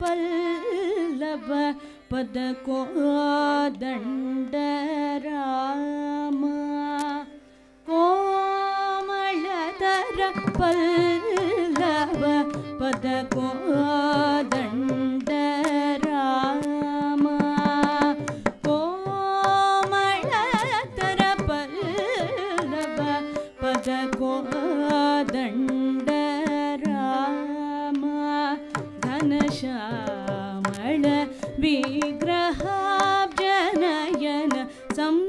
पल्लव पदको दण्डराम कोमलतर पल्लव पदको दण्डराम घनश्यामळ विग्रहाब्जनयन सम्पूर्णकाम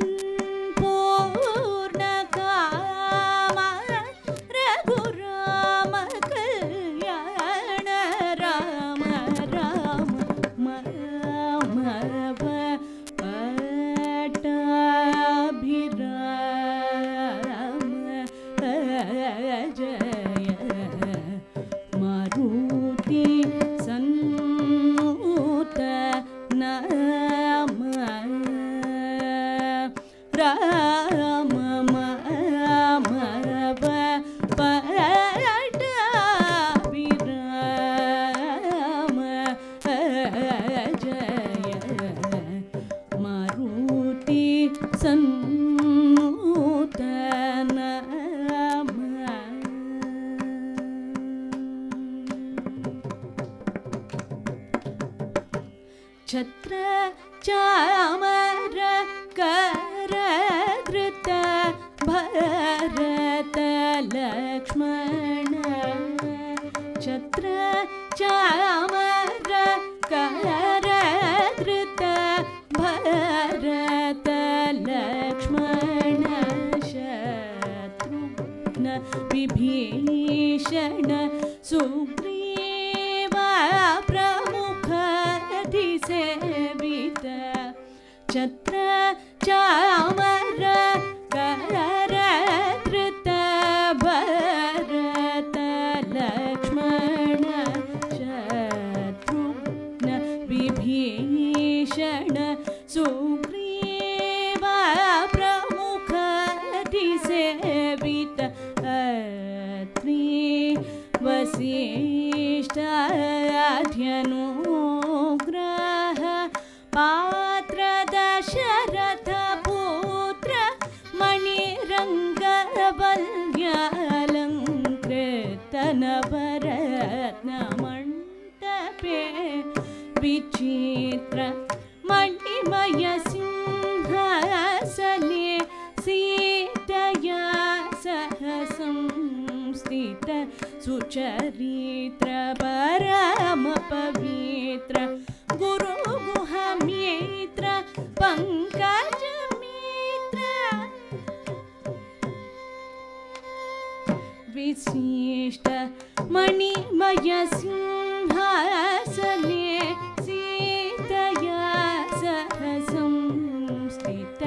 छत्र चामर करधृत भरत लक्ष्मण। छत्र चामर विभीषण सुग्रीव प्रमुख सेवित छत्र चामर करधृत भरत लक्ष्मण पात्र दशरथ पुत्र मणिरङ्गवल्यलङ्कृतनवरत्नमण्डपे विचित्र मणिमय सिंहासने सीतया सह संस्थित सुचरित्र परम पवित्र। गुरुगुहमित्र पङ्कज मित्र। विशिष्ट मणिमय सिंहासने सीतया सह संस्थित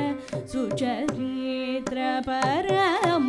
सुचरित्र परम